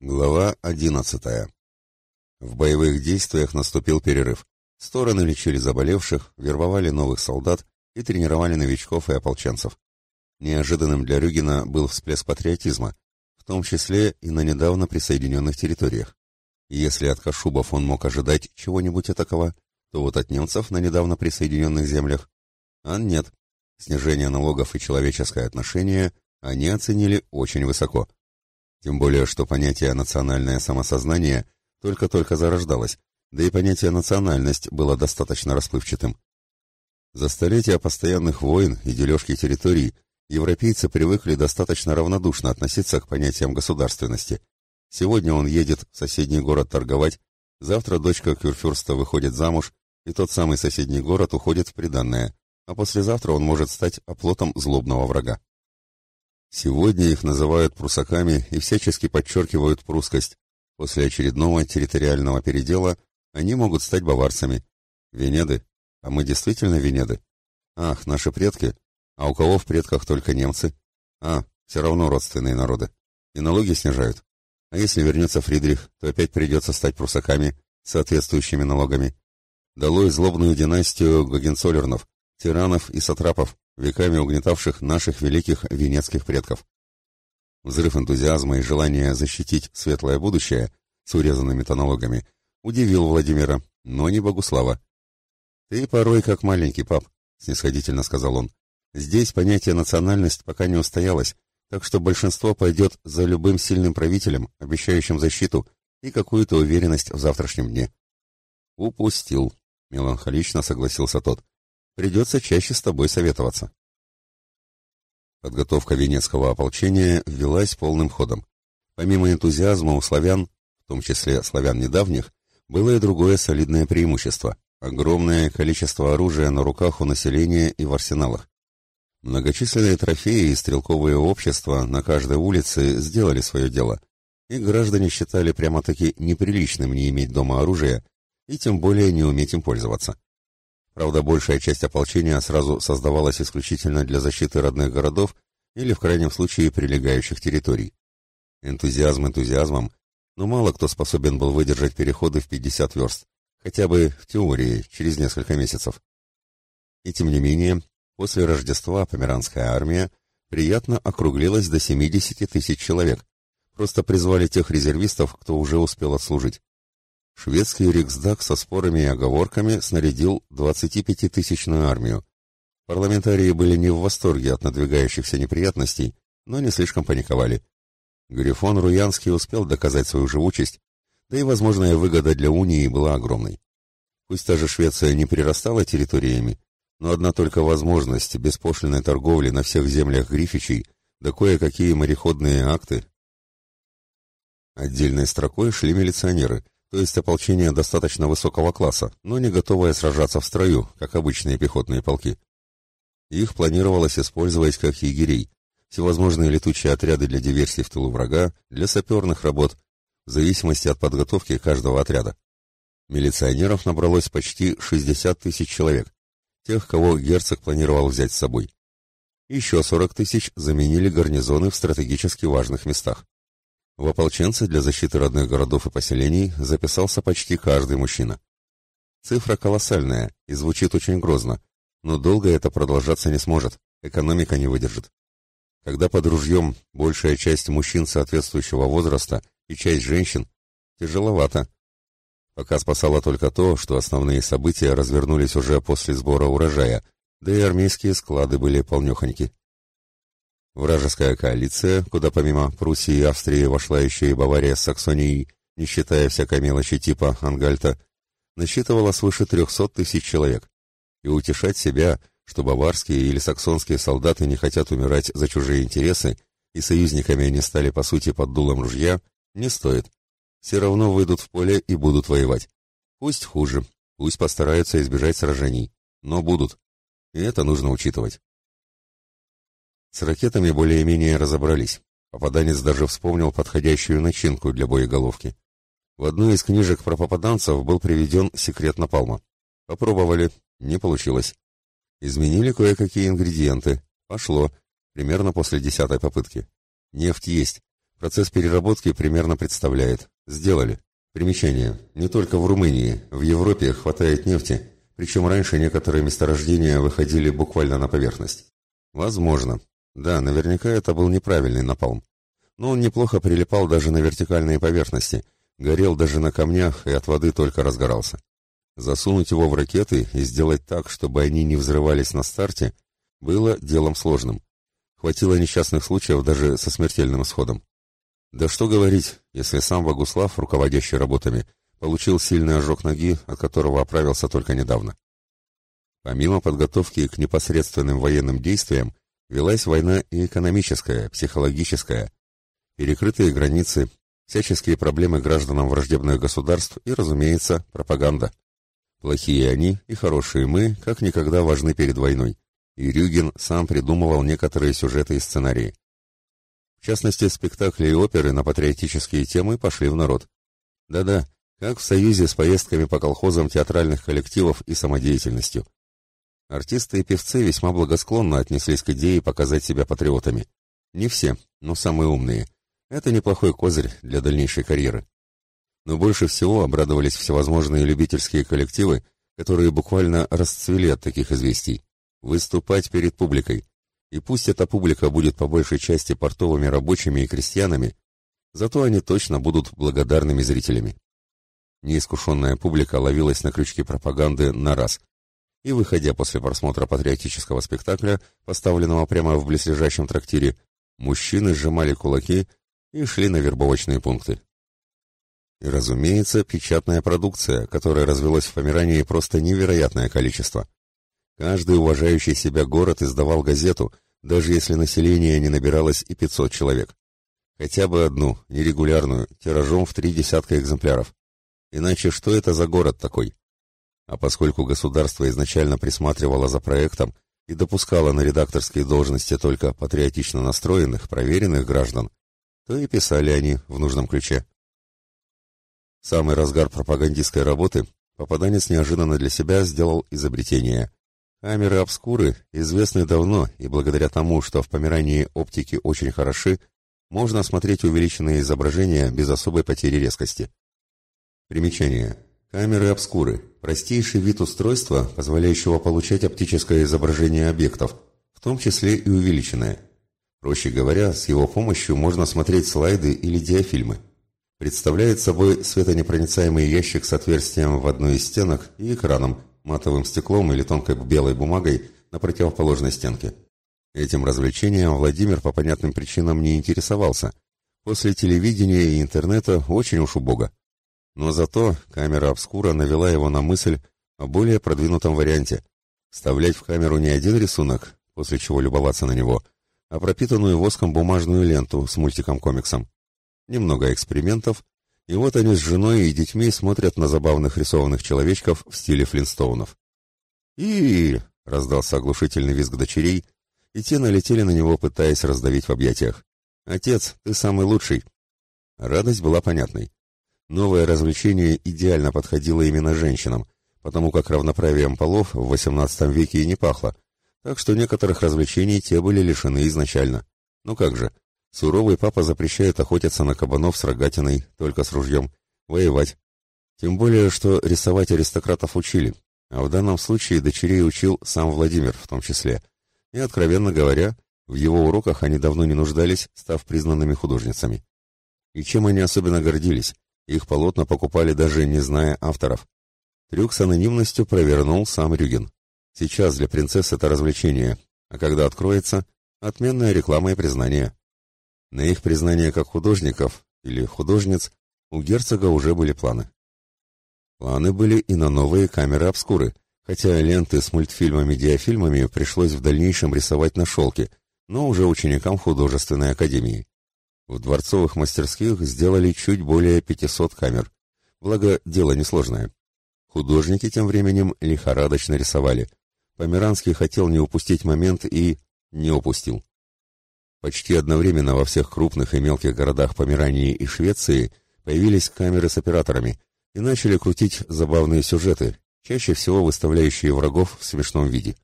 Глава 11. В боевых действиях наступил перерыв. Стороны лечили заболевших, вербовали новых солдат и тренировали новичков и ополченцев. Неожиданным для Рюгина был всплеск патриотизма, в том числе и на недавно присоединенных территориях. если от Кашубов он мог ожидать чего-нибудь такого, то вот от немцев на недавно присоединенных землях, а нет, снижение налогов и человеческое отношение они оценили очень высоко. Тем более, что понятие «национальное самосознание» только-только зарождалось, да и понятие «национальность» было достаточно расплывчатым. За столетия постоянных войн и дележки территорий европейцы привыкли достаточно равнодушно относиться к понятиям государственности. Сегодня он едет в соседний город торговать, завтра дочка Кюрфюрста выходит замуж, и тот самый соседний город уходит в приданное, а послезавтра он может стать оплотом злобного врага. Сегодня их называют прусаками и всячески подчеркивают прусскость. После очередного территориального передела они могут стать баварцами. Венеды? А мы действительно венеды? Ах, наши предки? А у кого в предках только немцы? А, все равно родственные народы. И налоги снижают. А если вернется Фридрих, то опять придется стать прусаками, соответствующими налогами. Долой злобную династию Гогенцоллернов, тиранов и сатрапов, веками угнетавших наших великих венецких предков. Взрыв энтузиазма и желание защитить светлое будущее с урезанными тонологами удивил Владимира, но не Богуслава. «Ты порой как маленький пап», — снисходительно сказал он. «Здесь понятие национальность пока не устоялось, так что большинство пойдет за любым сильным правителем, обещающим защиту и какую-то уверенность в завтрашнем дне». «Упустил», — меланхолично согласился тот. Придется чаще с тобой советоваться. Подготовка венецкого ополчения велась полным ходом. Помимо энтузиазма у славян, в том числе славян недавних, было и другое солидное преимущество – огромное количество оружия на руках у населения и в арсеналах. Многочисленные трофеи и стрелковые общества на каждой улице сделали свое дело, и граждане считали прямо-таки неприличным не иметь дома оружия и тем более не уметь им пользоваться. Правда, большая часть ополчения сразу создавалась исключительно для защиты родных городов или, в крайнем случае, прилегающих территорий. Энтузиазм энтузиазмом, но мало кто способен был выдержать переходы в 50 верст, хотя бы в теории, через несколько месяцев. И тем не менее, после Рождества померанская армия приятно округлилась до 70 тысяч человек, просто призвали тех резервистов, кто уже успел отслужить шведский Риксдаг со спорами и оговорками снарядил 25-тысячную армию. Парламентарии были не в восторге от надвигающихся неприятностей, но не слишком паниковали. Грифон Руянский успел доказать свою живучесть, да и возможная выгода для унии была огромной. Пусть та же Швеция не прирастала территориями, но одна только возможность беспошлиной торговли на всех землях Грифичей, да кое-какие мореходные акты. Отдельной строкой шли милиционеры – то есть ополчение достаточно высокого класса, но не готовое сражаться в строю, как обычные пехотные полки. Их планировалось использовать как егерей, всевозможные летучие отряды для диверсий в тылу врага, для саперных работ, в зависимости от подготовки каждого отряда. Милиционеров набралось почти 60 тысяч человек, тех, кого герцог планировал взять с собой. Еще 40 тысяч заменили гарнизоны в стратегически важных местах. В ополченцы для защиты родных городов и поселений записался почти каждый мужчина. Цифра колоссальная и звучит очень грозно, но долго это продолжаться не сможет, экономика не выдержит. Когда под ружьем большая часть мужчин соответствующего возраста и часть женщин, тяжеловато. Пока спасало только то, что основные события развернулись уже после сбора урожая, да и армейские склады были полнехоньки. Вражеская коалиция, куда помимо Пруссии и Австрии вошла еще и Бавария с Саксонией, не считая всякой мелочи типа Ангальта, насчитывала свыше 300 тысяч человек. И утешать себя, что баварские или саксонские солдаты не хотят умирать за чужие интересы, и союзниками они стали по сути под дулом ружья, не стоит. Все равно выйдут в поле и будут воевать. Пусть хуже, пусть постараются избежать сражений, но будут. И это нужно учитывать. С ракетами более-менее разобрались. Попаданец даже вспомнил подходящую начинку для боеголовки. В одной из книжек про попаданцев был приведен секрет напалма. Попробовали, не получилось. Изменили кое-какие ингредиенты. Пошло, примерно после десятой попытки. Нефть есть, Процесс переработки примерно представляет. Сделали. Примечание. Не только в Румынии. В Европе хватает нефти, причем раньше некоторые месторождения выходили буквально на поверхность. Возможно. Да, наверняка это был неправильный напалм. Но он неплохо прилипал даже на вертикальные поверхности, горел даже на камнях и от воды только разгорался. Засунуть его в ракеты и сделать так, чтобы они не взрывались на старте, было делом сложным. Хватило несчастных случаев даже со смертельным исходом. Да что говорить, если сам Богуслав, руководящий работами, получил сильный ожог ноги, от которого оправился только недавно. Помимо подготовки к непосредственным военным действиям, велась война и экономическая, психологическая, перекрытые границы, всяческие проблемы гражданам враждебных государств и, разумеется, пропаганда. Плохие они и хорошие мы, как никогда важны перед войной. И Рюгин сам придумывал некоторые сюжеты и сценарии. В частности, спектакли и оперы на патриотические темы пошли в народ. Да-да, как в союзе с поездками по колхозам театральных коллективов и самодеятельностью. Артисты и певцы весьма благосклонно отнеслись к идее показать себя патриотами. Не все, но самые умные. Это неплохой козырь для дальнейшей карьеры но больше всего обрадовались всевозможные любительские коллективы, которые буквально расцвели от таких известий. Выступать перед публикой. И пусть эта публика будет по большей части портовыми рабочими и крестьянами, зато они точно будут благодарными зрителями. Неискушенная публика ловилась на крючки пропаганды на раз. И, выходя после просмотра патриотического спектакля, поставленного прямо в близлежащем трактире, мужчины сжимали кулаки и шли на вербовочные пункты. И, разумеется, печатная продукция, которая развелась в Померании просто невероятное количество. Каждый уважающий себя город издавал газету, даже если население не набиралось и 500 человек. Хотя бы одну, нерегулярную, тиражом в три десятка экземпляров. Иначе что это за город такой? А поскольку государство изначально присматривало за проектом и допускало на редакторские должности только патриотично настроенных, проверенных граждан, то и писали они в нужном ключе самый разгар пропагандистской работы попаданец неожиданно для себя сделал изобретение. Камеры обскуры известны давно, и благодаря тому, что в Померании оптики очень хороши, можно смотреть увеличенные изображения без особой потери резкости. Примечание. Камеры обскуры – простейший вид устройства, позволяющего получать оптическое изображение объектов, в том числе и увеличенное. Проще говоря, с его помощью можно смотреть слайды или диафильмы представляет собой светонепроницаемый ящик с отверстием в одной из стенок и экраном, матовым стеклом или тонкой белой бумагой на противоположной стенке. Этим развлечением Владимир по понятным причинам не интересовался. После телевидения и интернета очень уж убого. Но зато камера обскура навела его на мысль о более продвинутом варианте. Вставлять в камеру не один рисунок, после чего любоваться на него, а пропитанную воском бумажную ленту с мультиком-комиксом немного экспериментов, и вот они с женой и детьми смотрят на забавных рисованных человечков в стиле флинстоунов. и раздался оглушительный визг дочерей, и те налетели на него, пытаясь раздавить в объятиях. «Отец, ты самый лучший!» Радость была понятной. Новое развлечение идеально подходило именно женщинам, потому как равноправием полов в XVIII веке и не пахло, так что некоторых развлечений те были лишены изначально. Ну как же, Суровый папа запрещает охотиться на кабанов с рогатиной, только с ружьем, воевать. Тем более, что рисовать аристократов учили, а в данном случае дочерей учил сам Владимир в том числе. И, откровенно говоря, в его уроках они давно не нуждались, став признанными художницами. И чем они особенно гордились? Их полотна покупали даже не зная авторов. Трюк с анонимностью провернул сам Рюген. Сейчас для принцесс это развлечение, а когда откроется, отменная реклама и признание. На их признание как художников или художниц у герцога уже были планы. Планы были и на новые камеры обскуры, хотя ленты с мультфильмами-диафильмами пришлось в дальнейшем рисовать на шелке, но уже ученикам художественной академии. В дворцовых мастерских сделали чуть более 500 камер, благо дело несложное. Художники тем временем лихорадочно рисовали. Померанский хотел не упустить момент и не упустил. Почти одновременно во всех крупных и мелких городах Померании и Швеции появились камеры с операторами и начали крутить забавные сюжеты, чаще всего выставляющие врагов в смешном виде.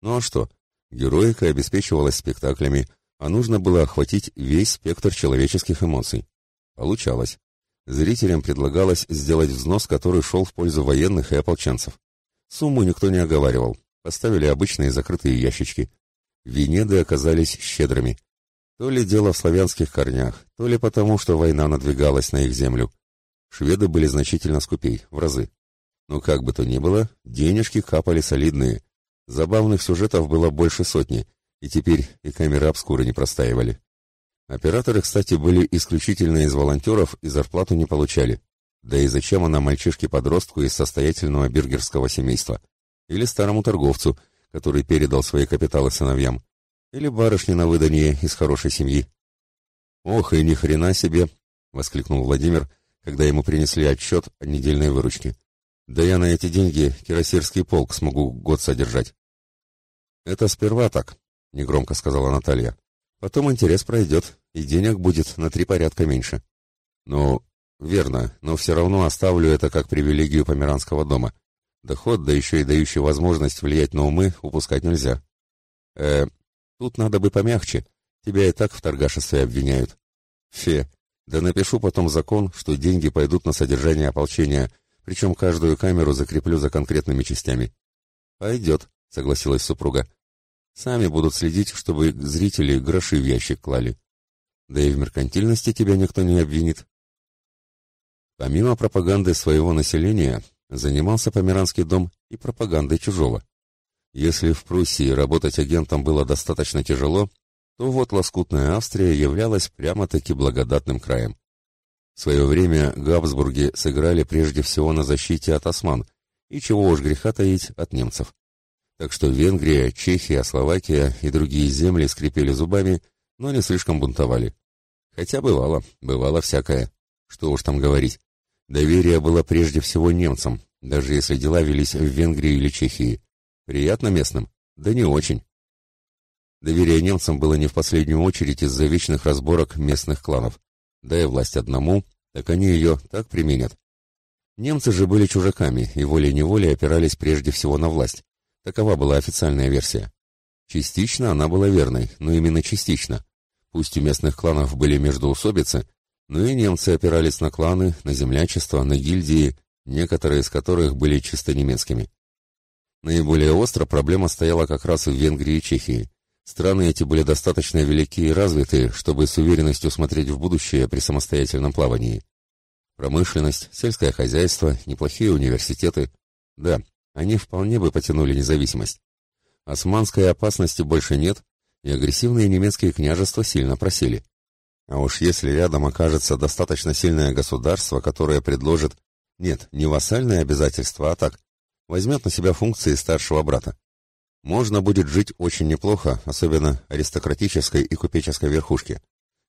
Ну а что? Героика обеспечивалась спектаклями, а нужно было охватить весь спектр человеческих эмоций. Получалось. Зрителям предлагалось сделать взнос, который шел в пользу военных и ополченцев. Сумму никто не оговаривал, поставили обычные закрытые ящички. Венеды оказались щедрыми. То ли дело в славянских корнях, то ли потому, что война надвигалась на их землю. Шведы были значительно скупей, в разы. Но как бы то ни было, денежки капали солидные. Забавных сюжетов было больше сотни, и теперь и камеры обскуры не простаивали. Операторы, кстати, были исключительно из волонтеров и зарплату не получали. Да и зачем она мальчишке-подростку из состоятельного бюргерского семейства? Или старому торговцу, который передал свои капиталы сыновьям? Или барышне на выданье из хорошей семьи? «Ох, и ни хрена себе!» — воскликнул Владимир, когда ему принесли отчет о недельной выручке. «Да я на эти деньги кирасирский полк смогу год содержать». «Это сперва так», — негромко сказала Наталья. «Потом интерес пройдет, и денег будет на три порядка меньше». «Ну, верно, но все равно оставлю это как привилегию Померанского дома. Доход, да еще и дающий возможность влиять на умы, упускать нельзя». «Э, тут надо бы помягче. Тебя и так в торгашестве обвиняют». «Фе, да напишу потом закон, что деньги пойдут на содержание ополчения, причем каждую камеру закреплю за конкретными частями». «Пойдет», — согласилась супруга. Сами будут следить, чтобы зрители гроши в ящик клали. Да и в меркантильности тебя никто не обвинит. Помимо пропаганды своего населения, занимался Померанский дом и пропагандой чужого. Если в Пруссии работать агентом было достаточно тяжело, то вот лоскутная Австрия являлась прямо-таки благодатным краем. В свое время Габсбурги сыграли прежде всего на защите от осман, и чего уж греха таить от немцев. Так что Венгрия, Чехия, Словакия и другие земли скрипели зубами, но не слишком бунтовали. Хотя бывало, бывало всякое. Что уж там говорить. Доверие было прежде всего немцам, даже если дела велись в Венгрии или Чехии. Приятно местным? Да не очень. Доверие немцам было не в последнюю очередь из-за вечных разборок местных кланов. Да и власть одному, так они ее так применят. Немцы же были чужаками и волей-неволей опирались прежде всего на власть. Такова была официальная версия. Частично она была верной, но именно частично. Пусть у местных кланов были междоусобицы, но и немцы опирались на кланы, на землячество, на гильдии, некоторые из которых были чисто немецкими. Наиболее остро проблема стояла как раз в Венгрии и Чехии. Страны эти были достаточно велики и развиты, чтобы с уверенностью смотреть в будущее при самостоятельном плавании. Промышленность, сельское хозяйство, неплохие университеты. Да, они вполне бы потянули независимость. Османской опасности больше нет, и агрессивные немецкие княжества сильно просели. А уж если рядом окажется достаточно сильное государство, которое предложит, нет, не вассальные обязательства, а так, возьмет на себя функции старшего брата. Можно будет жить очень неплохо, особенно аристократической и купеческой верхушке.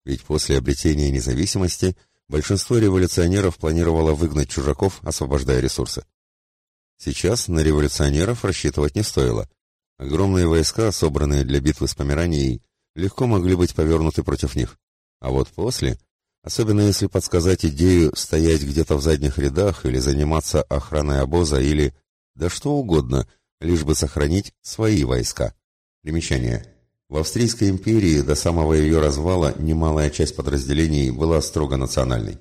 Ведь после обретения независимости большинство революционеров планировало выгнать чужаков, освобождая ресурсы. Сейчас на революционеров рассчитывать не стоило. Огромные войска, собранные для битвы с Померанией, легко могли быть повернуты против них. А вот после, особенно если подсказать идею стоять где-то в задних рядах или заниматься охраной обоза или... да что угодно, лишь бы сохранить свои войска. Примечание. В Австрийской империи до самого ее развала немалая часть подразделений была строго национальной.